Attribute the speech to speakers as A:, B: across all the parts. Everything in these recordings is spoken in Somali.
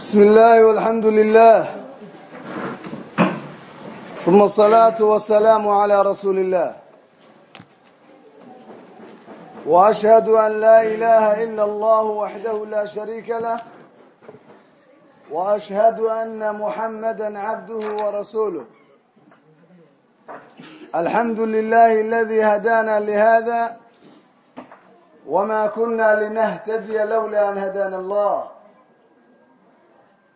A: بسم الله والحمد لله ثم الصلاة والسلام على رسول الله وأشهد أن لا إله إلا الله وحده لا شريك له وأشهد أن محمدا عبده ورسوله الحمد لله الذي هدانا لهذا وما كنا لنهتدي لولا أن هدانا الله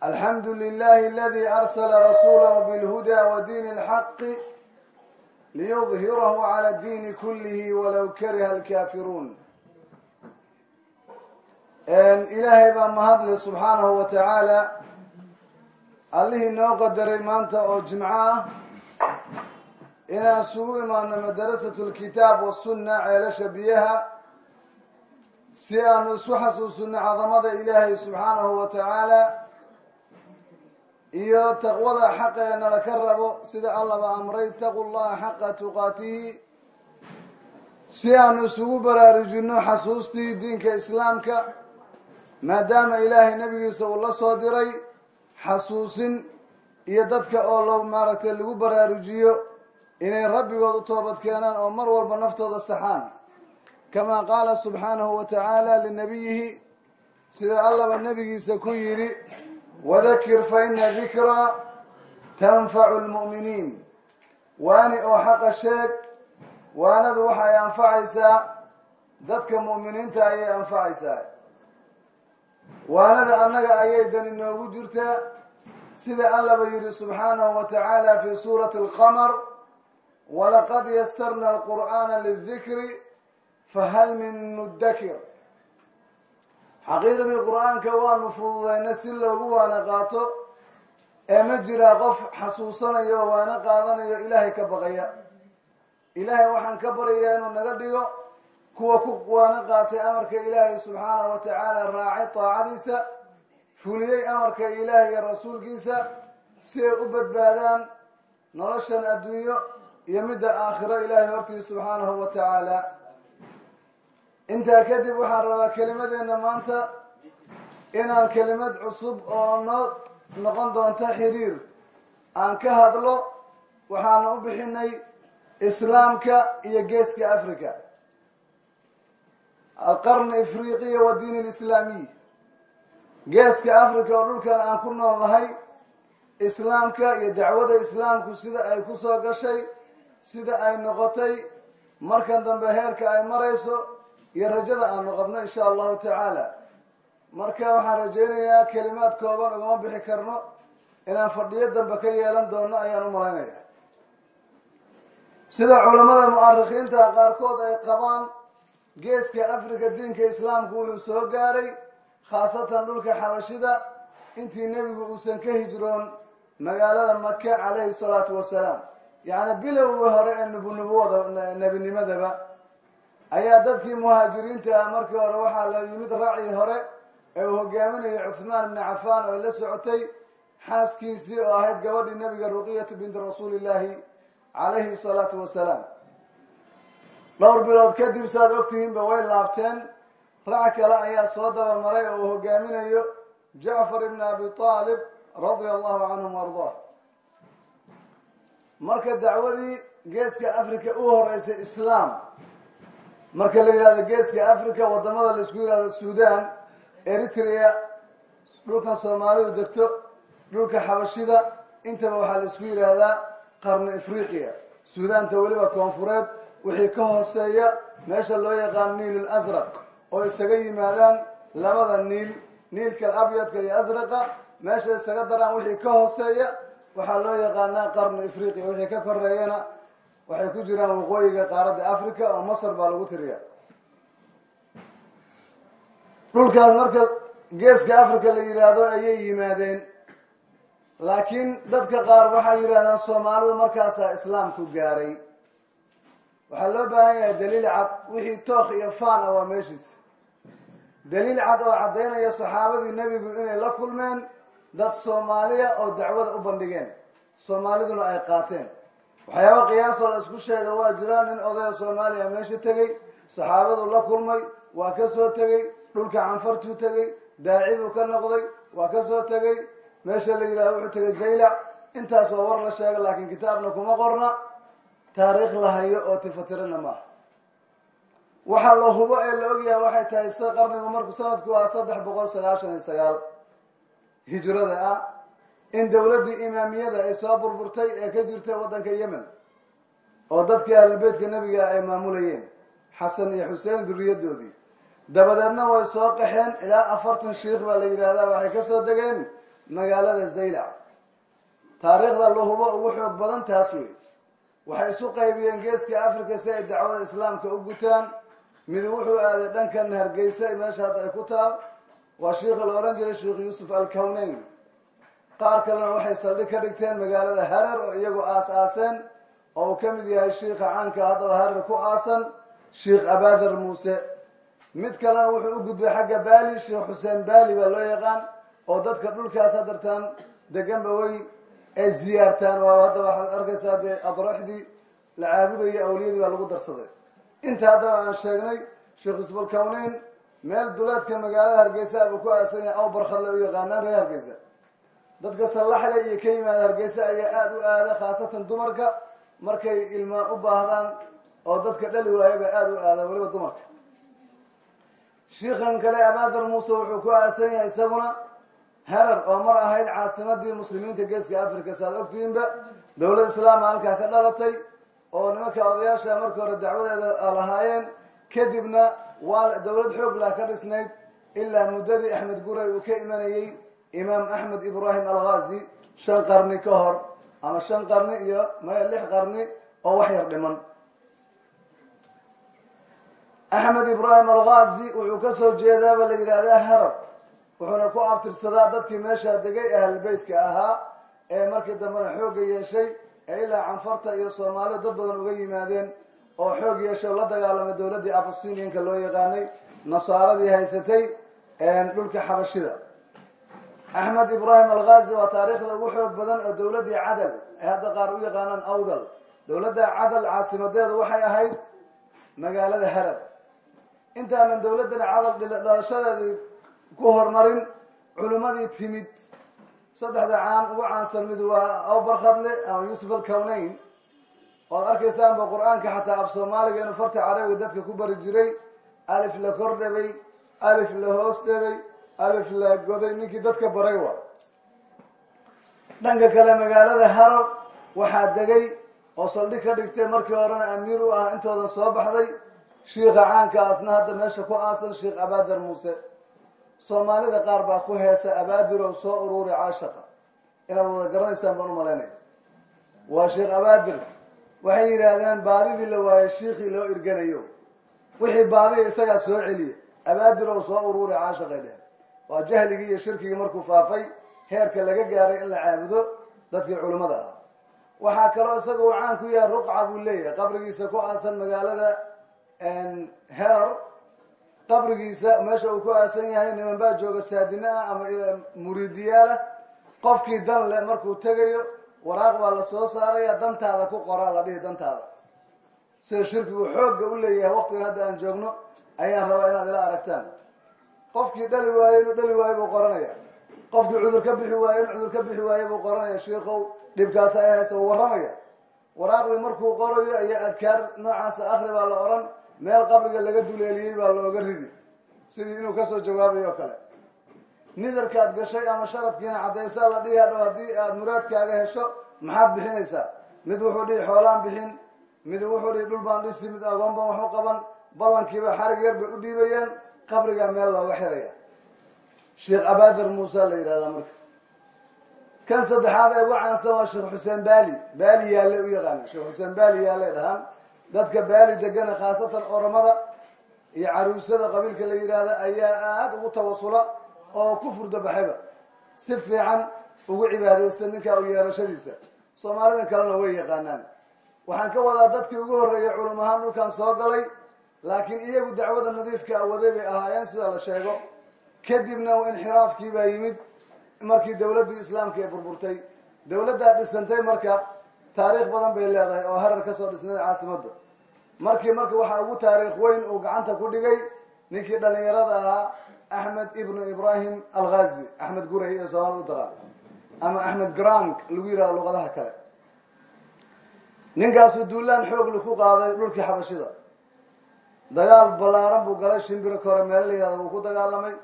A: alxamdu lilahi aladi arsala rasuulahu bilhuda wadiini اlxaqi liyudhirahu cala diini kulihi walow kariha alkaafiruun ilaahay baa mahadle subxaanahu wa tacaala allihii noo qadaray maanta oo jimco ah inaan isugu imaano madarasat lkitaab wasunna ceelasha biyaha si aanu isu xasuusino cadamada ilaahay subxaanahu wa iyo taqwada xaqa ee nala ka rabo sida allaba amray taqu llaha xaqa tuqaatihi si aanu isugu baraarujino xasuustii diinka islaamka maadaama ilaahay nabigiisa uu la soo diray xasuusin iyo dadka oo lo maaragtay lagu baraarujiyo inay rabbigood u toobad keenaan oo mar walba naftooda saxaan. Kamaa qaala subxaanahu wa tacaala linabiyihi sida allaba nebigiisa ku yidhi wadakir fa ina dikraa tanfacu lmu'miniin waani oo xaqa sheeg waanadu waxay anfacaysaa dadka mu'miniinta ayay anfacaysaa waanada annaga ayay dani noogu jirtaa sida allaba yidhi subxaanahu wa tacaala fi suurati alqamar walaqad yasarna alqur'aana lidikri fahal min mudakir xaqiiqdii qur'aanka waanu fududayna si loogu waana qaato ee ma jiraa qof xasuusanayo oo waana qaadanayo ilaahay ka baqaya. Ilaahay waxaan ka baryayaa inuu naga dhigo kuwa ku waana qaatay amarka ilaahay subxaanahu wa tacaala raacay taacadiisa fuliyey amarka ilaahay iyo rasuulkiisa si ay u badbaadaan noloshan adduunyo iyo midda aakhiro ilaahay hortii subxaanahu wa tacaala intaa kadib waxaan rabaa kelimadeenna maanta inaan kelimad cusub oo noo noqon doonto xiriir. Aan ka hadlo waxaana u bixinay islaamka iyo geeska africa alqarn afriqiya wa diin alislaamiy geeska africa oo dhulkan aan ku nool nahay islaamka iyo dacwada islaamku sida ay ku soo gashay sida ay noqotay markan dambe heerka ay marayso iyo rajada aanu qabno insha allahu tacaala. Marka waxaan rajaynayaa kelimaad kooban ugama bixi karno inaan fadhiyo dambe ka yeelan doono ayaan u malaynaya sida culamada mu'arikiinta qaarkood ay qabaan geeska africa diinka islaamku wuxuu soo gaaray khaasatan dhulka xabashida intii nebigu uusan ka hijroon magaalada maka calayhi salaatu wasalaam. Yacni bilowgii hore ee nubunubuwada nebinimadaba ayaa dadkii muhaajiriinta ah markii hore waxaa la yimid raacii hore ee uu hogaaminayay cuhmaan ibni cafaan oo la socotay xaaskiisii oo ahayd gabadhii nabiga ruqiyatu binti rasuulillaahi calayhi salaatu wasalaam. Dhowr bilood kadib saad ogtihiinba way laabteen. Rac kale ayaa soo daba maray oo hogaaminayo jacfar ibni abi aalib radia allahu canhum ardaa marka dacwadii geeska africa u horeysay islaam marka la yidhahdo geeska africa waddamada la isku yidhahdo sudan eritrea dhulkan soomaalidu degto dhulka xabashida intaba waxaa la isku yidhaahdaa qarni afriqiya. Suudaanta weliba koonfureed wixii ka hooseeya meesha loo yaqaan niil asraq oo isaga yimaadaan labada niil niilka abyadka iyo asraqa meesha isaga daraan wixii ka hooseeya waxaa loo yaqaanaa qarni afriqiya wixii ka koreeyana waxay ku jiraan waqooyiga qaaradda africa oo masar baa lagu tiriya dhulkaas marka geeska africa la yidhaahdo ayay yimaadeen. Laakiin dadka qaar waxay yidhahdaan soomaalidu markaasaa islaamku gaaray. Waxaa loo baahan yahay daliil cad wixii tookh iyo faan ah waa meeshiis daliil cad oo caddaynaya saxaabadii nebigu inay la kulmeen dad soomaaliya oo dacwada u bandhigeen. Soomaaliduna ay qaateen waxyaaba qiyaasoo la isku sheega waa jiraan nin odaya soomaaliya meesha tegey saxaabadu la kulmay waa ka soo tegey dhulka canfartuu tegey daaci buu ka noqday waa ka soo tegey meesha la yidhahdo wuxuu tegay zaylac. Intaas waa war la sheega laakiin kitaabna kuma qorna taariikh la hayo oo tifatirana maaha waxaa la hubo ee la ogyahay waxay tahay qarnigu marku sanadku waa saddex boqol sagaashan iyo sagaal hijrada ah in dowladdii imaamiyada ay soo burburtay ee ka jirtay waddanka yemen oo dadkii ahlulbeytka nebiga ay maamulayeen xasan iyo xuseen duriyadoodii dabadeedna way soo qaxeen ilaa afartan shiikh baa la yidhaahdaa waxay ka soo degeen magaalada zaylac taariikhda la hubo ugu xoog badan taas wey waxay isu qaybiyeen geeska africa si ay dacwada islaamka u gutaan. Mid wuxuu aaday dhankan hargeysa meesha hadda ay ku taal waa shiikha la ohan jiray sheikh yuusuf alkawneyn qaar kalena waxay saldhig ka dhigteen magaalada harar oo iyagu aas-aaseen oo uu ka mid yahay shiikha caanka haddaba harar ku aasan sheikh abadar muuse. Mid kalena wuxuu u gudbay xagga baali sheikh xuseen baali baa loo yaqaan oo dadka dhulkaas hadartaan deganba way ay ziyaartaan. Waa hadda waxaad arkaysaa dee adraxdii la caabudaya awliyadii baa lagu darsaday. Inta haddaba aan sheegnay sheekh yusuf alkawneyn meel duleedka magaalada hargeysa buu ku aasan yahay aw barkhadle u yaqaanaan reer hargeysa dadka sallaxle iyo ka yimaada hargeysa ayaa aada u aada khaasatan dumarka. Markay ilmaa u baahdaan oo dadka dhali waayo bay aada u aadaan weliba dumarka. Shiikhan kale abaadar muuse wuxuu ku aasan yahay isaguna harar oo mar ahayd caasimadii muslimiinta geeska africa saad ogtihiinba dowlad islaama halkaa ka dhalatay oo nimanka odayaasha markii hore dacwadeeda lahaayeen. Kadibna waa dowlad xoog lah ka dhisnayd ilaa muddadii axmed guray uu ka imanayey imaam axmed ibraahim alghazi shan qarni ka hor ama shan qarni iyo maya lix qarni oo wax yar dhiman. Axmed ibraahim alghazi wuxuu ka soo jeedaaba la yidhaahdaa harar wuxuuna ku abtirsadaa dadkii meeshaa degay ahlulbeytka ahaa ee markii dambena xoogga yeeshay ee ilaa canfarta iyo soomaalida dad badan uga yimaadeen oo xoog yeeshay oo la dagaalamay dowladdii abasinianka loo yaqaanay nasaaradii haysatay dhulka xabashida axmed ibraahim alghazi waa taariikhda ugu xoog badan oo dowladdii cadal ay hadda qaar u yaqaanaan awdal. Dowladda cadal caasimadeedu waxay ahayd magaalada harar intaanan dowladdan cadal dhalashadeedii ku horumarin culimmadii timid. Saddexda caan ugu caansan mid waa awbarkhadle ama yuusuf alkawneyn oad arkaysaanba qur'aanka xataa af soomaaliga inuu farta carabiga dadka ku bari jiray alif la kor alif la hoos dhabay alif la goday ninkii dadka baray waa dhanka kale magaalada harar waxaa degay oo saldhig ka dhigtay markii horena amiir u ah intoodan soo baxday. Shiikha caanka asna hadda meesha ku aasan sheikh abadar muuse. Soomaalida qaar baa ku heesa abaadir soo uruuri caashaqa. Inaad wada garanaysaan baan u malaynaya. Waa sheekh abaadir. Waxay yidhaahdeen baadidii la waayey shiikhii loo irganayo. Wixii baadiya isagaa soo celiya abaadir ow soo uruuri caashaqay dhehen waa jahligii iyo shirkigii markuu faafay heerka laga gaaray in la caabudo dadkii culimmada ah. Waxaa kaloo isaga uu caan ku yahay ruqca buu leeyahay qabrigiisa ku aasan magaalada herar. Qabrigiisa meesha uu ku aasan yahay niman baa jooga saadina ah ama muriidiyaalah qofkii dan leh markuu tegayo waraaq baa la soo saaraya dantaada ku qoraa la dhihi dantaada. Sida shirkigu xoogga u leeyahay waqtigan hadda aan joogno ayaan rabaa inaad ila aragtaan qofkii dhali waaye inuu dhali waayo buu qoranaya. Qofkii cudur ka bixi waaye in cudur ka bixi waaye buu qoranaya. Shiikow dhibkaas ay haysta uu warramaya waraaqdii markuu qorayo iyo adkaar noocaasa akri baa la odhan meel qabriga laga duleeliyey baa looga ridi. Sidii inuu ka soo jawaabayo o kale. Nidarkaad gashay ama sharadkiina caddaysaa la dhihi hadhow haddii aada muraadkaaga hesho maxaad bixinaysaa? Mid wuxuu dhihi xoolaan bixin. Mid wuxuu dhihi dhul baan dhisi mid agoon baan waxu qaban. Ballankiiba xarig yar bay u dhiibayeen qabrigaa meel looga xiraya. Sheekh abaadir muuse la yidhahdaa marka. Kan saddexaad ee ugu caansan waa sheekh xuseen baali. Baali yaalle u yaqaana. Sheekh xuseen baali yaalle dhahaan. Dadka baali degana khaasatan oramada iyo caruusada qabiilka la yidhaahda ayaa aada ugu tawasula oo ku furda baxayba. Si fiican ugu cibaadaysta ninkaa u yeerashadiisa. Soomaalidan kalena way yaqaanaan. Waxaan ka wadaa dadkii ugu horreeyay culum ahaan dhulkan soo galay laakiin iyagu dacwada nadiifka awaday bay ahaayeen sida la sheego. Kadibna inxiraafkii baa yimid markii dowladdii islaamka ee burburtay. Dowladdaa dhisantay marka taariikh badan bay leedahay oo harar ka soo dhisnay caasimadda markii marka waxaa ugu taariikh weyn uu gacanta ku dhigay ninkii dhalinyarada ahaa axmed ibnu ibrahim alghazi axmed guray ee soomaalida u taqaan ama axmed grank lagu yihahdo luqadaha kale. Ninkaasuu duulaan xoogli ku qaaday dhulkii xabashida dagaal ballaaran buu galay shimbiro kore meelo la yihahdo wuu ku dagaalamay.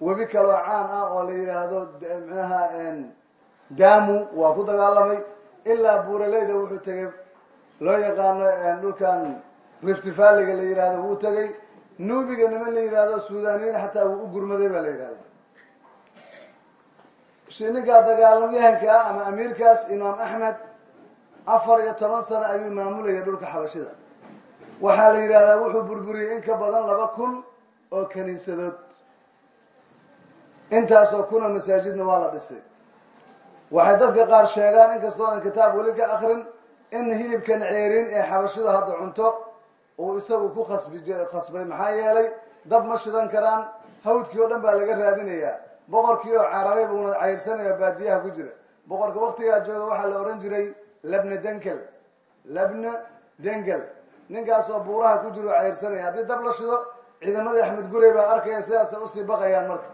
A: Webi kaloo caan ah oo la yidhaahdo micnaha damu waa ku dagaalamay. Ilaa buuraleyda wuxuu tegay loo yaqaano dhulkan rift valleyga la yihahdo wuu tegay nuubiga niman la yihahdo suudaniyiin xataa wuu u gurmaday baa la yihahda ninkaa dagaalamyahanka ah ama amiirkaas imaam axmed afar iyo toban sano ayuu maamulayay dhulka xabashida waxaa la yidhahdaa wuxuu burburiyey in ka badan laba kun oo kaniisadood. Intaasoo kuna masaajidna waa la dhisay. Waxay dadka qaar sheegaan inkastoonan kitaab weli ka akrin in hilibkan ceerin ee xabashidu hadda cunto uu isagu ku khasbi khasbay. Maxaa yeelay dab ma shidan karaan hawdkii oo dhan baa laga raadinayaa boqorkii oo cararay buuna cayrsanaya baadiyaha ku jira. Boqorka waktigaa jooga waxaa la ohan jiray labna denkel. Labna dengel ninkaasoo buuraha ku jiro cayrsanaya haddii dab la shido ciidamadii axmed gurey baa arkaya sidaasa u sii baqayaan marka.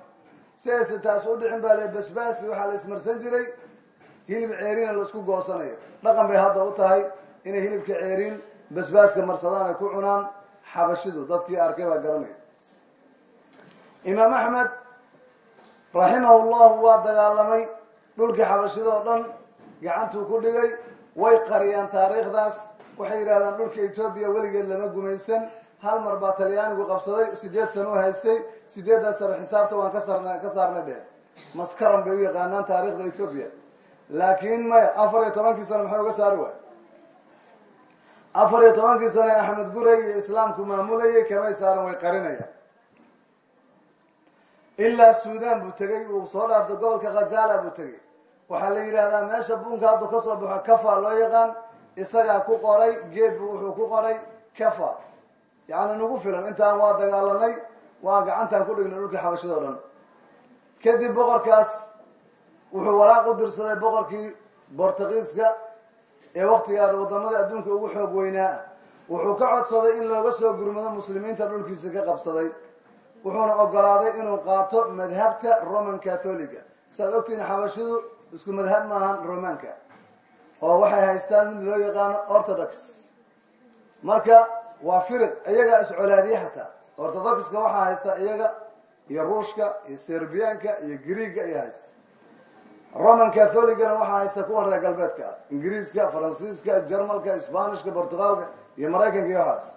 A: Si aysa taas u dhicin baa le basbaasi waxaa la ismarsan jiray hilib ceerina la isku goosanayo. Dhaqan bay hadda u tahay inay hilibka ceerin basbaaska marsadaan ay ku cunaan xabashidu dadkii arkay baa garanaya. Imaam axmed raximahu llahu waa dagaalamay dhulkii xabashida oo dhan gacantuu ku dhigay way qariyaan taariikhdaas waxay yidhahdaan dhulka etoobiya weligeed lama gumaysan. Hal mar baa talyaanigu qabsaday sideed sano u haystay sideeddaas sano xisaabta waan ka sarna ka saarnay dheh maskaran bay u yaqaanaan taariikhda etoobiya. Laakiin maya afar iyo tobankii sano maxay uga saari waay? Afar iyo tobankii sano ee axmed guray iyo islaamku maamulayay kamay saaran way qarinayaan. Ilaa suudan buu tegey uu soo dhaaftay gobolka khazala buu tegey. Waxaa la yidhahdaa meesha buunka hadduu ka soo baxo kafa loo yaqaan isagaa ku qoray geed buu wuxuu ku qoray kafa. Yacni nagu filan intaan waa dagaalanay waa gacantaan ku dhignay dhulkii xabashida o dhan. Kadib boqorkaas wuxuu waraaq u dirsaday boqorkii bortugiiska ee waktigaa waddamada adduunka ugu xoog weynaa. Wuxuu ka codsaday in looga soo gurmado muslimiinta dhulkiisa ka qabsaday. Wuxuuna ogolaaday inuu qaato madhabka roman catholiga saaad ogtihiin xabashidu isku madhab maahan romanka oo waxay haystaan mid loo yaqaano orthodox. Marka waa firiq iyagaa iscolaadiye xataa. Orthodoxka waxaa haysta iyaga iyo ruushka iyo serbiyaanka iyo griega iyo haysta roman catholigana waxaa haysta kuwan reer galbeedka ah. Ingiriiska faransiiska jermalka sbanishka portugaalka iyo maraykanka iyo waxaas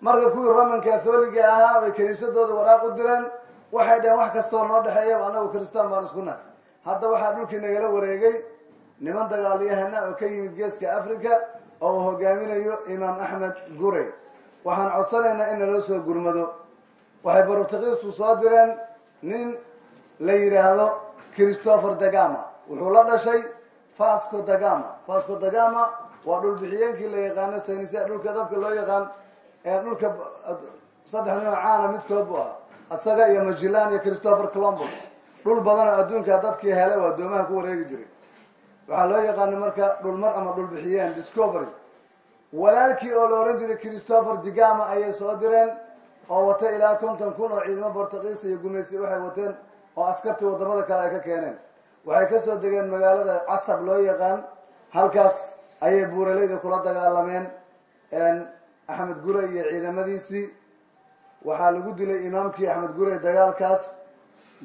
A: marka kuwii roman catholiga ahaa bay kaniisadooda waraaq u direen waxay dhaheen wax kastoo noo dhexeeya anagu kristaan baan isku nahay. Hadda waxaa dhulkii nagala wareegay niman dagaalyahana oo ka yimid geeska africa oo uu hogaaminayo imaam axmed gurey waxaan codsanaynaa in naloo soo gurmado. Waxay bortugiisku soo direen nin la yidhaahdo christopher dagama. Wuxuu la dhashay fasco dagama. Fasco dagama waa dhulbixiyeenkii la yaqaano saynisia dhulka dadka loo yaqaan ee dhulka saddex nin oo caana midkood buu ahaa isaga iyo magellan iyo christopher colombus dhul badan oo adduunka dadkii helay oo addoomaha ku wareegi jiray waxaa loo yaqaana marka dhulmar ama dhulbixiyeen discovery. Walaalkii oo la ohan jiray christopher digama ayay soo direen oo wata ilaa konton kun oo ciidamo bortugiis iyo gumaysi waxay wateen oo askartii waddamada kale ay ka keeneen. Waxay ka soo degeen magaalada casab loo yaqaan halkaas ayay buuraleyda kula dagaalameen axmed gurey iyo ciidamadiisii. Waxaa lagu dilay imaamkii axmed gurey dagaalkaas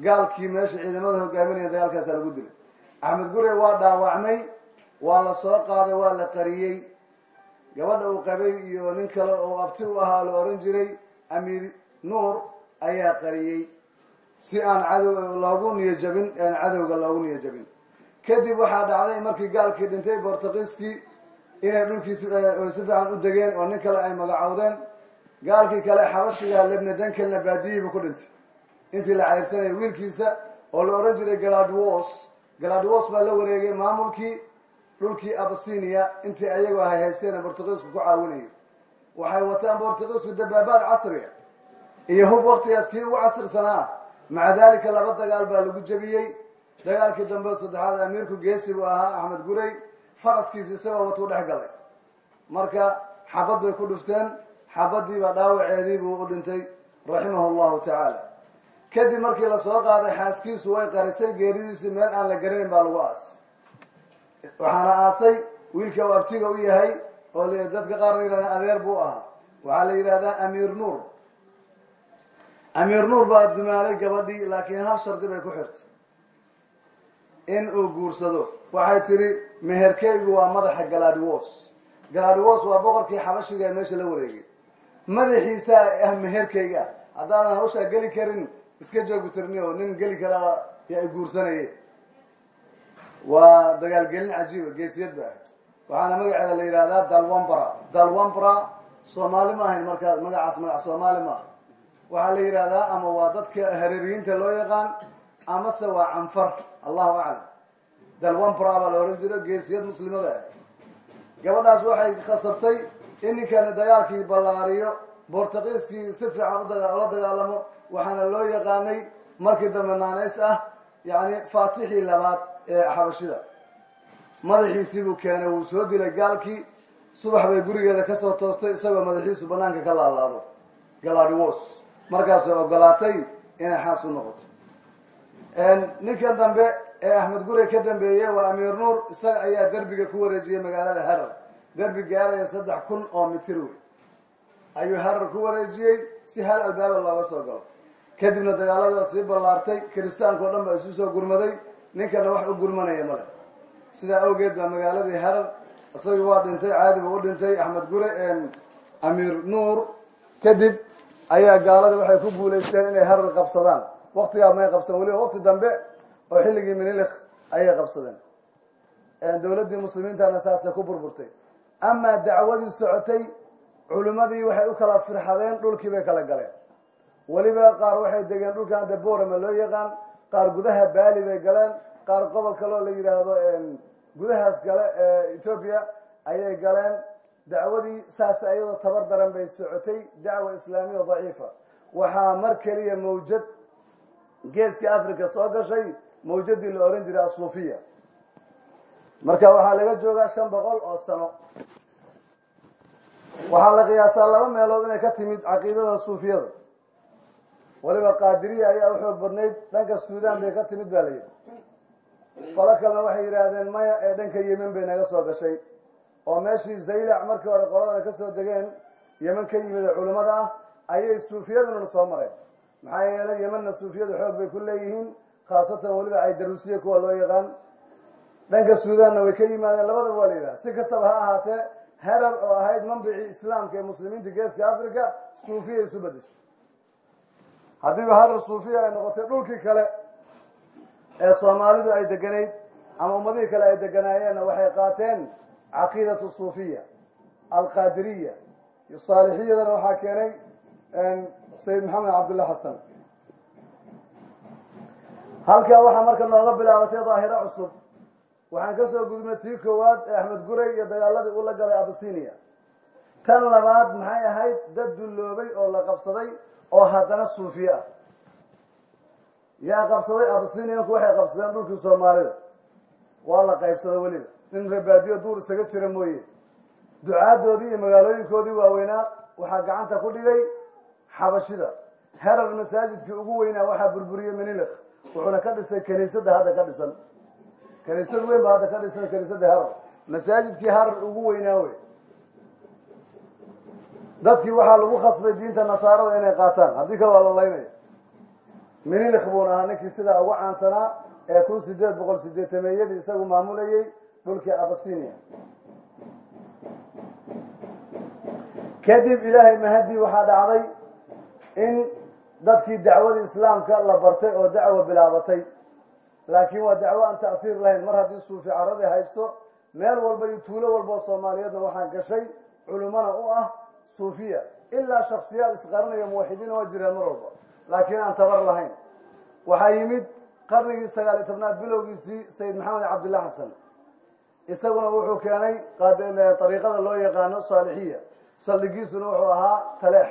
A: gaalkii meesha ciidamada hogaaminaya dagaalkaasaa lagu dilay axmed gurey waa dhaawacmay waa la soo qaaday waa la qariyey. Gabadha uu qabay iyo nin kale oo abti u ahaa la ohan jiray amiir nuur ayaa qariyey. Si aan cadow loogu niyajabin aan cadowga loogu niyajabin kadib waxaa dhacday markii gaalkii dhintay bortugiiskii inay dhulkiis si fiican u degeen oo nin kale ay magacowdeen. Gaalkii kale xabashiga lebna dankelna baadiyihiibu ku dhintay. Intii la cayrsanayay wiilkiisa oo la ohan jiray galadwos galadwos baa la wareegay maamulkii dhulkii abasinia intii ayagu ahay haysteen bortugiisku ku caawinayay waxay wataan bortugiisku dabaabaad casriga iyo hub waktigaas kii ugu casirsanaa maca dalika laba dagaal baa lagu jebiyey. Dagaalkii dambe saddexaad amiirku geesi buu ahaa axmed gurey faraskiisi isagoo watuu dhex galay. Marka xabad bay ku dhufteen. Dhaawaceedii buu u dhintay raximahu llahu tacaala kadib markii la soo qaaday xaaskiisu way qarisay geeridiisii meel aan la garanayn baa lagu aasay waxaana aasay wiilka uu abtiga u yahay oo dadka qaar la yidhahda adeer buu ahaa. Waxaa la yidhahdaa amiir nuur. Amiir nuur baa dumaalay gabadhii laakiin hal shardi bay ku xirtay. In uu guursado. Waxay tidhi meherkeygu waa madaxa galadhwos galadhwos waa boqorkii xabashiga ee meesha la wareegay. Madaxiisaa ah meherkeyga. Haddaadan hawshaa geli karin iska joogu tirni oo nin geli karaa yaa guursanayay waa dagaalgelin cajiiba geesiyad ba ah waxaana magaceeda la yidhahdaa dalwambra dalwambra soomaali ma ahayn markaa magacaas magac soomaali ma ah waxaa la yidhahdaa ama waa dadka hareeriyiinta loo yaqaan amase waa canfar. Allahu aclam. Dalwambra baa la ohan jiro geesiyad muslimada ah. Gabadhaas waxay khasabtay in ninkani dagaalkii ballaariyo bortugiiskii si fiican ula dagaalamo waxaana loo yaqaanay markii dambe naanays ah yani faatixii labaad ee xabashida. Madaxiisii buu keenay wuu soo dilay gaalkii subax bay gurigeeda ka soo toostay isagoo madaxiisu banaanka ka laalaado galadhwos markaasay ogolaatay inay xaas u noqoto. Ninkan dambe ee axmed gurey ka dambeeyey waa amiir nuur isaga ayaa derbiga ku wareejiyey magaalada harar derbi gaaraya saddex kun oo mitir wey ayuu harar ku wareejiyey si hal albaaba looga soo galo kadibna dagaaladii sii ballaartay kiristaanka o dhan baa isu soo gurmaday ninkana wax u gurmanaya male sidaa awgeed baa magaaladii harar isagii waa dhintay caadi u dhintay axmed gure amiir nuur kadib ayaa gaaladii waxay ku guulaysteen inay harar qabsadaan. Waktigaa may qabsan weliba wakti dambe oo xilligii minilik ayay qabsadeen. Dowladdii muslimiintana saasay ku burburtay. Amaa dacwadii socotay culimmadii waxay u kala firxadeen dhulkii bay kala galeen weliba qaar waxay degeen dhulkan de borama loo yaqaan. Qaar gudaha baali bay galeen. Qaar qobol kaloo la yidhaahdo gudahaas gale ee ethoobia ayay galeen. Dacwadii saas iyadoo tabar daran bay socotay. Dacwa islaamiya daciifa. Waxaa mar keliya mawjad geeska africa soo gashay. Mawjadii la ohan jiray asuufiya marka waxaa laga joogaa shan boqol oo sano. Waxaa la qiyaasaa laba meelood inay ka timid caqiidada suufiyada waliba qaadiriya ayaa u xoog badnayd dhanka suudan bay ka timid ba la yidhi. Qolo kalena waxay yidhaahdeen maya ee dhanka yemen bay naga soo gashay. Oo meeshii zaylac markii hore qoladana ka soo degeen yemen ka yimid ee culimmada ah ayay suufiyaduna soo mareen. Maxaa yeelay yemenna suufiyadu xoog bay ku leeyihiin khaasatan weliba caydaruusiya kuwa loo yaqaan. Dhanka suudanna way ka yimaadeen labadaba waa la yidhaha si kastaba ha ahaatee herar oo ahayd manbicii islaamka ee muslimiinta geeska africa suufiya isu bedeshay haddiiba harar suufiya ay noqotay dhulkii kale ee soomaalidu ay deganayd ama ummadihii kale ay deganaayeenna waxay qaateen caqiidatu suufiya alqaadiriya saalixiyadana waxaa keenay sayid maxamed cabdulla xasan. Halkaa waxaa marka nooga bilaabatay daahiro cusub. Waxaan ka soo gudubnay tii koowaad ee axmed gurey iyo dagaaladii uu la galay abasinia tan labaad maxay ahayd dad dulloobay oo la qabsaday oo haddana suufiye ah yaa qabsaday abasinianku waxay qabsadeen dhulkii soomaalida waa la qaybsaday weliba nin rebaadiyo duur isaga jira mooye. Ducaadoodii iyo magaalooyinkoodii waaweynaa waxaa gacanta ku dhigay xabashida. Herar masaajidkii ugu weynaa waxaa burburiyey minilik wuxuuna ka dhisay kaniisadda hadda ka dhisan. Kaniisad weyn baa hadda ka dhisan kaniisadda herar masaajidkii harar ugu weynaa wey dadkii waxaa lagu khasbay diinta nasaarada inay qaataan. Haddii kale waa la laynaya. Minilik buuna ahaa ninkii sidaa ugu caansanaa ee kun sideed boqol sideetameeyadii isagu maamulayay dhulkii abasinia kadib ilaahay mahadii waxaa dhacday in dadkii dacwadii islaamka la bartay oo dacwo bilaabatay. Laakiin waa dacwo aan ta'hiir lahayn. Mar haddii suufi caradii haysto meel walba iyo tuulo walba oo soomaaliyeedna waxaa gashay culimmana u ah suufiya ilaa shaksiyaad isqarinaya muwaxidiina waa jiraan mar walba. Laakiin aan tabar lahayn waxaa yimid qarnigii sagaal iyo tobnaad bilowgiisii sayid maxamed cabdillah xasan. Isaguna wuxuu keenay ariiqada loo yaqaano saalixiya. Saldhigiisuna wuxuu ahaa taleex.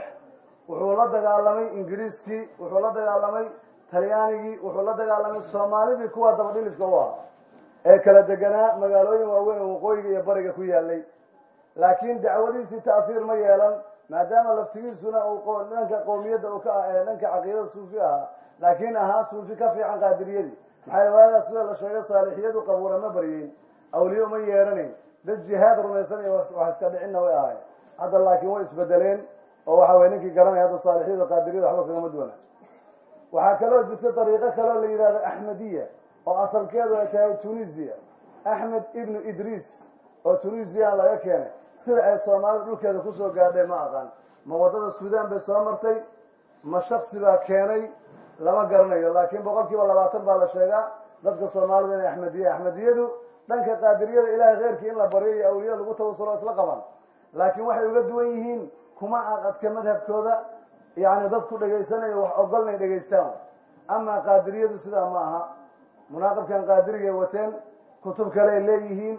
A: Wuxuu la dagaalamay ingiriiskii wuxuu la dagaalamay talyaanigii wuxuu la dagaalamay soomaalidii kuwa dabadhilifka u ahaa. Ee kala deganaa magaalooyin waaweyn oo waqooyiga iyo bariga ku yaalay laakiin dacwadiisii ta'hiir ma yeelan maadaama laftigiisuna uu dhanka qowmiyadda uu ka ee dhanka caqiidada suufi ahaa laakiin ahaa suufi ka fiican qaadiriyadii. Maxaa waagaas sida la sheegay saalixiyadu qabuura ma baryeyn awliye uma yeeranayn dad jihaad rumaysan iyo wax iska dhicinna way ahaayeen. Hadda laakiin way isbedeleen oo waxa weye ninkii garanaya hadda saalixiyadu qaadiriyadu waxba kagama duwana. Waxaa kaloo jirta dariiqo kaloo la yidhahdo axmediya oo asalkeedu ay tahay tunisia. Axmed ibnu idriis oo tunisiya laga keenay sida ay soomaalida dhulkeeda ku soo gaadheen ma aqaan. Ma waddada suudaan bay soo martay ma shaksi baa keenay lama garanayo. Laakiin boqol kiiba labaatan baa la sheegaa dadka soomaalida inay axmediya axmediyadu dhanka qaadiriyada ilahay kheyrkii in la baryo iyo awliya lagu tawasulo isla qaban laakiin waxay uga duwan yihiin kuma aad adka madhabkooda yani dadku dhegaysanayo wax ogolnay dhegaystaan. Amaa qaadiriyadu sidaa ma aha. Munaaqibkan qaadirigay wateen kutub kale ay leeyihiin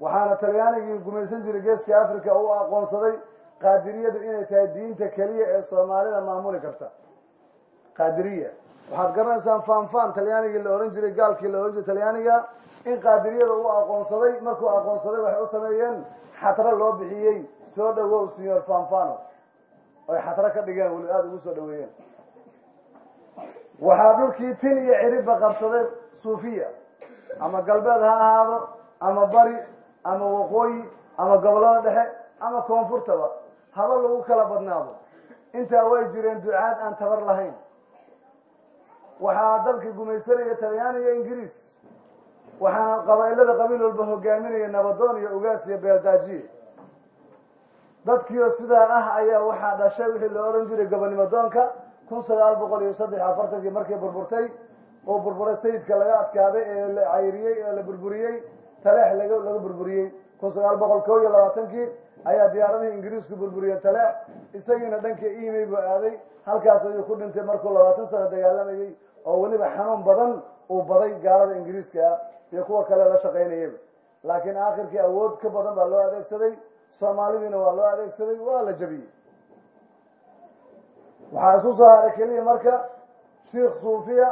A: waxaana talyaanigii gumaysan jiray geeska africa uu aqoonsaday qaadiriyadu inay tahay diinta keliya ee soomaalida maamuli karta. Qaadiriya. Waxaad garanaysaan fanfan talyaanigii la ohan jiray gaalkii la ohan jiray talyaaniga in qaadiriyada uu aqoonsaday markuu aqoonsaday waxay u sameeyeen xatro loo bixiyey. Soo dhawow signor fanfano. Oy xatro ka dhigeen weli aada ugu soo dhaweeyeen. Waxaa dhulkii tin iyo ciribba qabsaday suufiya. Ama galbeed ha ahaado ama bari ama waqooyi ama gobollada dhexe ama koonfurtaba haba lagu kala badnaado. Intaa way jireen ducaad aan tabar lahayn. Waxaa dalka gumaysanaya talyaani iyo ingiriis waxaana qabaa'ilada qabiil walba hogaaminaya nabadoon iyo ugaas iyo beeldaajiye dadkiioo sidaa ah ayaa waxaa dhashay wixii la odhan jiray gobonimo doonka kun sagaal boqol iyo saddex afartankii markii burburtay oo burburay sayidka laga adkaaday ee la cayriyey ee la burburiyey taleex laga laga burburiyey kun sagaal boqol kow iyo labaatankii ayaa diyaaradihii ingiriisku burburiyeen taleex isagiina dhanka imey buu aaday halkaas ayuu ku dhintay markuu labaatan sano dagaalamayey oo weliba xanuun badan uu baday gaalada ingiriiska ah iyo kuwa kale la shaqaynayaba laakiin aakhirkii awood ka badan baa loo adeegsaday soomaalidiina waa loo adeegsaday waa la jabiyey. Waxaa isu soo haray keliya marka shiikh suufiya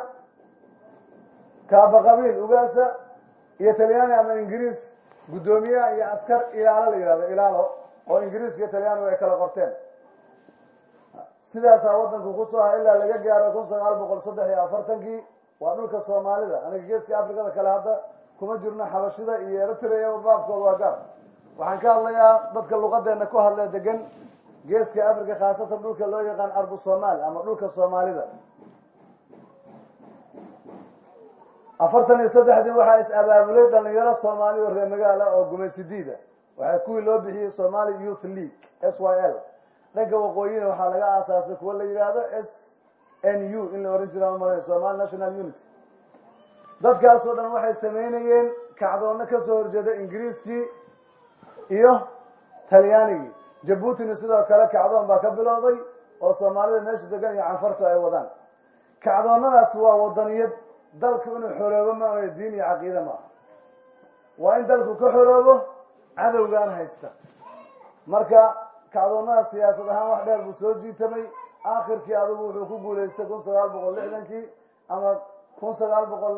A: kaaba qabiil ugaasa iyo talyaani ama ingiriis guddoomiyaha iyo askar ilaalo la yihahdo ilaalo oo ingiriiska iyo talyaanigu ay kala qorteen. Sidaasaa waddanku ku soo ha ilaa laga gaaro kun sagaal boqol saddex iyo afartankii. Waa dhulka soomaalida aniga geeska afrikada kale hadda kuma jirno xabashida iyo eritrea baabkooda waa gaar. Waxaan ka hadlayaa dadka luqadeena ku hadlee degan geeska africa khaasatan dhulka loo yaqaan arbu somaal ama dhulka soomaalida afartan iyo saddexdii waxaa is abaabulay dhalinyaro soomaali oo reer magaala oo gumaysidiida waxaa kuwii loo bixiyey somali youth league s y l. Dhanka waqooyina waxaa laga aasaasay kuwa la yidhaahdo s n u in la ohan jira mara somali national unity. Dadkaasoo dhan waxay sameynayeen kacdoonno ka soo horjeeda ingiriiskii iyo talyaanigii. Jabuutina sidoo kale kacdoon baa ka bilowday oo soomaalida meesha degan iyo canfartu ay wadaan. Kacdoonnadaas waa wadaniyad dalku inuu xoroobo ma ahe diin iyo caqiide ma aha waa in dalku ka xoroobo cadowgan haysta. Marka kacdoonnada siyaasad ahaan wax dheer buu soo jiitamay. Aakhirkii adigu wuxuu ku guulaystay kun sagaal boqol lixdankii ama kun sagaal boqol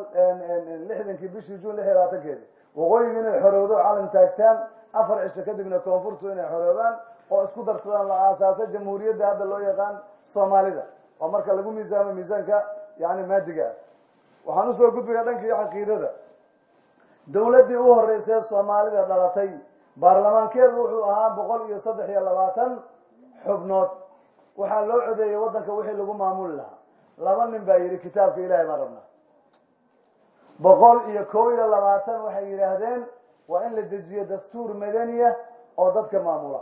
A: lixdankii bishii juun lix iyo labaatankeedi waqooyiga inay xorowdo calan taagtaan. Afar cisho kadibna koonfurtu inay xoroobaan oo isku darsadaan la aasaasay jamhuuriyadda hadda loo yaqaan soomaalida. Oo marka lagu miisaamo miisaanka yani maadiga. ah waxaan u soo gudbaya dhankii caqiidada. Dawladdii u horeysay soomaalida dhalatay baarlamaankeedu wuxuu ahaa boqol iyo saddex iyo labaatan xubnood. Waxaa loo codeeyey waddanka wixii lagu maamuli lahaa. Laba nin baa yidhi kitaabka ilaahay baan rabnaa. Boqol iyo kow iyo labaatan waxay yidhaahdeen waa in la dejiyo dastuur madaniya oo dadka maamula.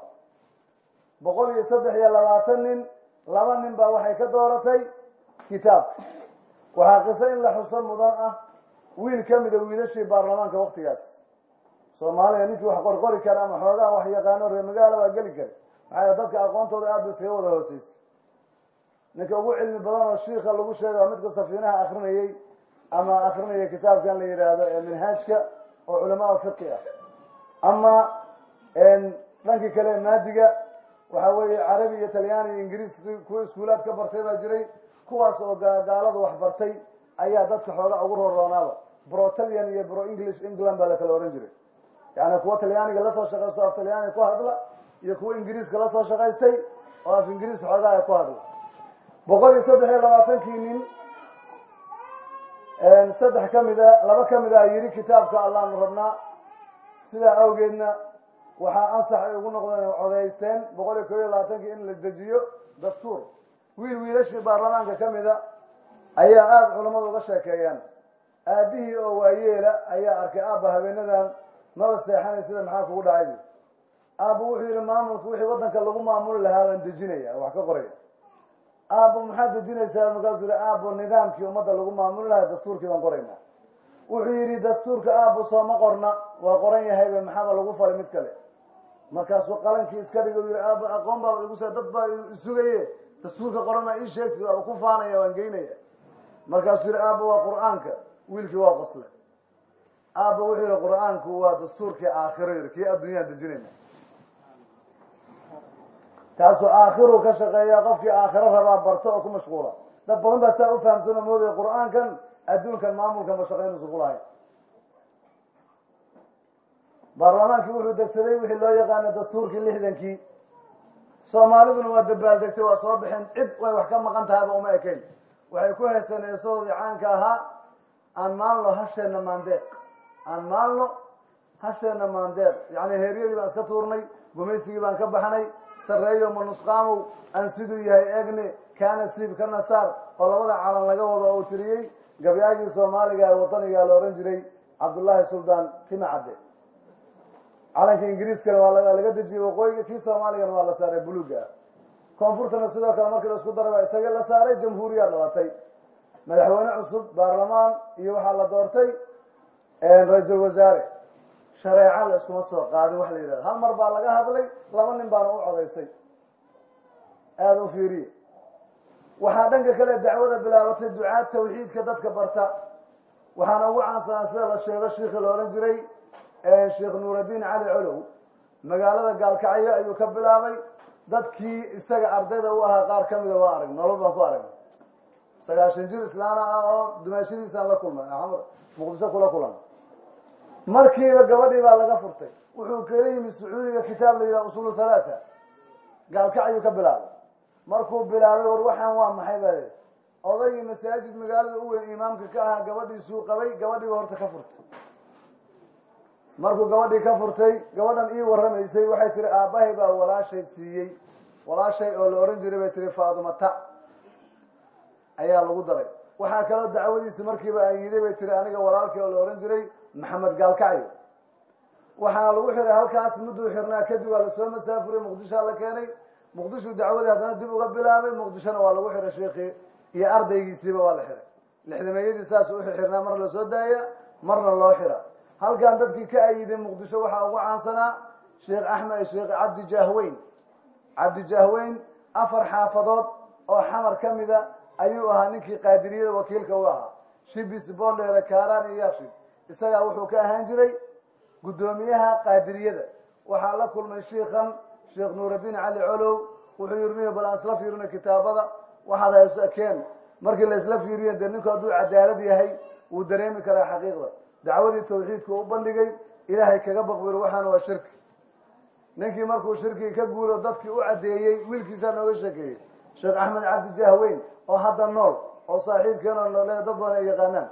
A: Boqol iyo saddex iyo labaatan nin laba nin baa waxay ka dooratay kitaabka waxaa qiso in la xuso mudan ah wiil ka mida wiilashii baarlamaanka waktigaas soomaaliya ninkii wax qorqori kara ama xoogaha wax yaqaano reer magaala waa geli kara. Maxaa dadka aqoontooda aad ba iskaga wada hooseysa ninka ugu cilmi badan oo shiika lagu sheega midka safiinaha akrinayey ama akrinaya kitaabkan la yidhaahdo ee minhaajka oo culamaa fiqi ah. Ama dhankii kale maadiga waxa weeye carabi iyo talyaani iyo ingiriis kuwa iskuulaad ka bartay baa jiray kuwaas oo gaalada wax bartay ayaa dadka xooga ugu roroonaaba brotalian iyo bro english england baa lakala ohan jiray. Yani kuwa talyaaniga la soo shaqaysto af talyaaniga ku hadla iyo kuwa ingiriiska la soo shaqaystay oo af ingiriis xoogaa ku hadla. Boqol iyo saddex iyo labaatankii nin saddex ka mid a laba ka mid a yidhi kitaabka allaanu rabnaa. Sidaa awgeedna waxaa ansax ay ugu noqdeen codaysteen boqol iyo kob iyo labaatankii in la dejiyo dastuur wiil wiilashii baarlamaanka ka mida ayaa aada culammadu uga sheekeeyaan. Aabihii oo waayeela ayaa arkay aabba habeenadan maba seexanay sida maxaa kugu dhacay aabba wuxuu yihi maamulka wixii waddanka lagu maamuli lahaa baan dejinaya wax ka qoraya. Aabbo maxaad dejinaysaa? Markaasuu yihi aabbo nidaamkii ummadda lagu maamuli lahaa dastuurkii baan qoraynaa wuxuu yidhi dastuurka aabbo sooma qorna waa qoran yahayba maxaaba lagu falay mid kale. Markaasuu qalankii iska dhigay u yihi aabba aqoon baaba igu dad baa isugaye dastuurka qorana ii sheegti waaba ku faanaya waan geynaya. Markaasuu yihi aabba waa qur'aanka. Wiilkii waa qosle. Aabba wuxuu yihi qur'aanku waa dastuurkii aakhiro yiri kii adduunyaan dejinayna. Kaasoo aakhiru ka shaqeeya qofkii aakhiro rabaa barto oo ku mashquula. Dad badan baa saa u fahamsan oo moodaya qur'aankan adduunkan maamulka mashaqaynuusan ku lahayn baarlamaankii wuxuu degsaday wixii loo yaqaana dastuurkii lixdankii soomaaliduna waa dabaaldegtay waa soo bixeen cid way wax ka maqan tahayba uma ekayn waxay ku hayseen eesahoodii caanka ahaa aan maalno hasheena maandeeq. Aan maalno hasheena maandeeq. Yacni heeryadii baan iska tuurnay gumaysigii baan ka baxnay sarreeyo ma nusqaamow aan siduu yahay eegne kaana siib ka nasaar oo labada calan laga wado oo uu tiriyey gabyaagii soomaaliga ee wadaniga la ohan jiray cabdullaahi suldaan tima cadde calanka ingiriiskana waa laga dejiyey waqooyiga kii soomaaligana waa la saaray buluuga ah koonfurtana sidoo kale markii la isku daray baa isaga la saaray jamhuuriya dhalatay madaxweyne cusub baarlamaan iyo waxaa la doortay ra'iisul wasaare. Shareeco la iskuma soo qaadin wax la yidhahdo. Hal mar baa laga hadlay laba nin baana u codaysay. Aada u fiiriye waxaa dhanka kale dacwada bilaabatay ducaad tawxiidka dadka barta. Waxaana ugu caansanaa sida la sheego shiikhi la odhan jiray sheekh nuuraddiin cali colow magaalada gaalkacyo ayuu ka bilaabay. Dadkii isaga ardayda u ahaa qaar ka mida waa arag nolol baan ku aragnay sagaashan jir islaana ah oo dumaashadiisaan la kulmay axmar muqdisho kula kulan. Markiiba gabadhii baa laga furtay. Wuxuu kala yimid sacuudiga kitaab la yidhaha usulu halaata gaalkacyuu ka bilaabay. Markuu bilaabay war waxaan waa maxay baa odaygii masaajid magaalada u weyn imaamka ka ahaa gabadhiisuu qabay gabadhiiba horta ka furtay markuu gabadhii ka furtay gabadhan ii warramaysay waxay tihi aabbahay baa walaashay siiyey. Walaashay oo la ohan jiray bay tihi faadumata ayaa lagu daray waxaa kaloo dacwadiisi markiiba ayiday bay tihi aniga walaalkii oo la ohan jiray maxamed gaalkacyo. Waxaa lagu xiray halkaas mudduu xirnaa kadib waa la soo masaafuriy muqdishoa la keenay. Muqdishuu dacwadii haddana dib uga bilaabay muqdishona waa lagu xiray sheikii iyo ardaygiisiiba waa la xiray lixdameeyadii saas u xirnaa mar la soo daaya marna loo xira halkan dadkii ka ayiday muqdisho waxaa ugu caansanaa sheekh axmed sheekh cabdi jahweyn. Cabdi jahweyn afar xaafadood oo xamar ka mida ayuu ahaa ninkii qaadiriyada wakiilka u ahaa. Shibis bondheere kaaraan iyo yaashid isagaa wuxuu ka ahaan jiray guddoomiyaha qaadiriyada. Waxaa la kulmay shiikhan sheekh nuuraddiin cali colow. Wuxuu yiri niyo bal aan isla fiirino kitaabada waxaad hayso keen markii la isla fiiriyo dee ninku hadduu cadaalad yahay wuu dareemi karaa xaqiiqda dacwadii tawxiidku u bandhigay ilaahay kaga baqbiro waxaana waa shirki. Ninkii markuu shirkigi ka guuro dadkii u caddeeyey wiilkiisaa nooga sheekeeyey. Sheekh axmed cabdi jahweyn oo hadda nool oo saaxiibkeenoo noole dad badan ay yaqaanaan.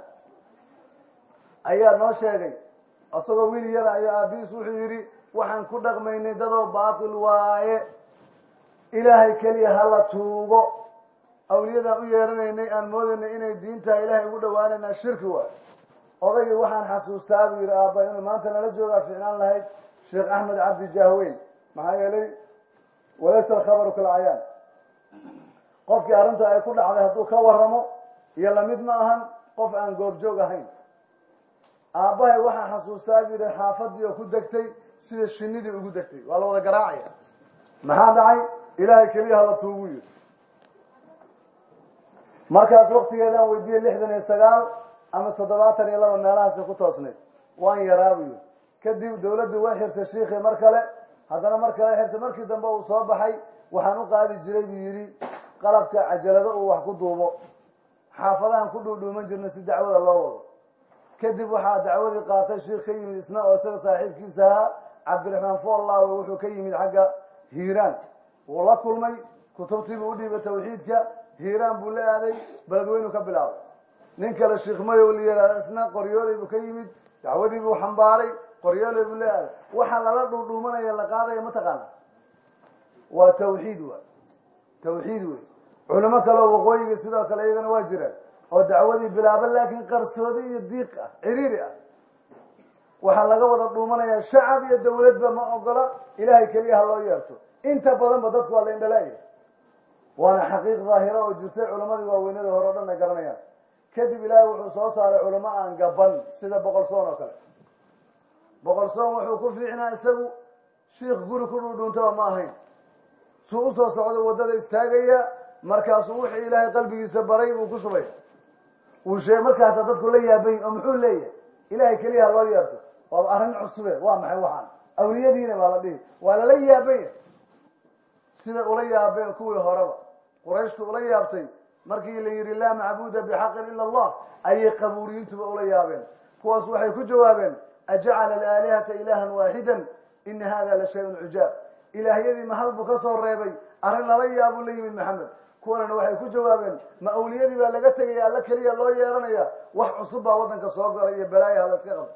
A: Ayaa noo sheegay isagoo wiil yara ayaa aabihiis wuxuu yidhi waxaan ku dhaqmaynay dadoo baatil waaye. Ilaahay keliya hala tuugo. Awliyadaan u yeeranaynay aan moodaynay inay diintaa ilaahay ugu dhawaanaynaa shirki waay odaygii waxaan xasuustaa buu yidhi aabba inuu maanta nala joogaa fiicnaan lahayd sheekh axmed cabdi jahweyn maxaa yeelay walaysa alkhabaru kalcayaan. Qofkii arrinta ay ku dhacday hadduu ka waramo iyo la mid ma ahan qof aan goobjoog ahayn. Aabbahay waxaan xasuustaa buu yidhi xaafadii oo ku degtay sida shinidii ugu degtay. Waa la wada garaacaya. Maxaa dhacay? Ilaahay keliya hala tuugu yidhi. Markaas waktigeedaan weydiiyey lixdan iyo sagaal ama toddobaatan iyo laba meelahaasi ku toosnayd. Waan yaraa buu yidhi kadib dawladdii way xirtay shiikii mar kale. Haddana mar kale xirtay markii dambe uu soo baxay waxaan u qaadi jiray buu yidhi qalabka cajalado uu wax ku duubo. Xaafadahan ku dhuudhuuman jirnay si dacwada loo wado. Kadib waxaa dacwadii qaatay shiikh ka yimid isna oo isaga saaxiibkiisa ahaa cabdiraxmaan follawe wuxuu ka yimid xagga hiiraan. Wuu la kulmay kutubtiibuu u dhiibay tawxiidka hiiraan buu la aaday beledweynu ka bilaabay nin kale sheekh mayow la yihahda isna qoryooley buu ka yimid dacwadii buu xambaaray qoryooley buu leeyahay waxaa lala dhuudhuumanaya la qaadaya mataqaana waa tawxiid wa tawxiid wey culimo kaleo waqooyiga sidoo kale iyagana waa jiraan oo dacwadii bilaaba laakiin qarsoodi iyo diiq ah ciriiri ah. Waxaa laga wada dhuumanayaa shacab iyo dawladba ma ogola ilahay keliya ha loo yeerto. Inta badanba dadku waa la indhalaya waana xaqiiq daahira oo jirtay culamadii waaweynada hore o dhan ay garanayaan kadib ilaahay wuxuu soo saaray culamo aan gaban sida boqol soon oo kale. Boqol soon wuxuu ku fiicnaa isagu shiikh guri ku dhuudhuuntaba ma ahayn. Suu u soo socdo waddada istaagaya markaasuu wixii ilaahay qalbigiisa baray buu ku shubay. Uu shee markaasa dadku la yaabay oo muxuu leeyahay? Ilahay keliya ha loo yeerto. Waaba arrin cusube waa maxay waxaan? Awliyadiina baa la dhihi waa lala yaabanya siday ula yaabeen kuwii horeba qurayshtu ula yaabtay markii la yidhi laa macbuuda bixaqin ila allah ayay qabuuriyiintuba ula yaabeen kuwaas waxay ku jawaabeen ajacala alaalihata ilahan waaxidan ina hada la shay-un cujaab ilaahyadii ma hal buu ka soo reebay arrin lala yaabuu la yimid maxamed. Kuwanana waxay ku jawaabeen ma awliyadii baa laga tegaya alla keliya loo yeeranaya? Wax cusub baa waddanka soo galay iyo balaayo ha la iska qabto.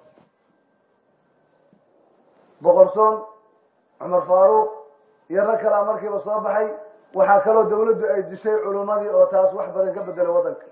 A: Boqorsoon cumar faaruuq iyo rag kalaa markiiba soo baxay waxaa kaloo dawladdu ay dishay culummadii oo taas wax badan ka bedelay waddanka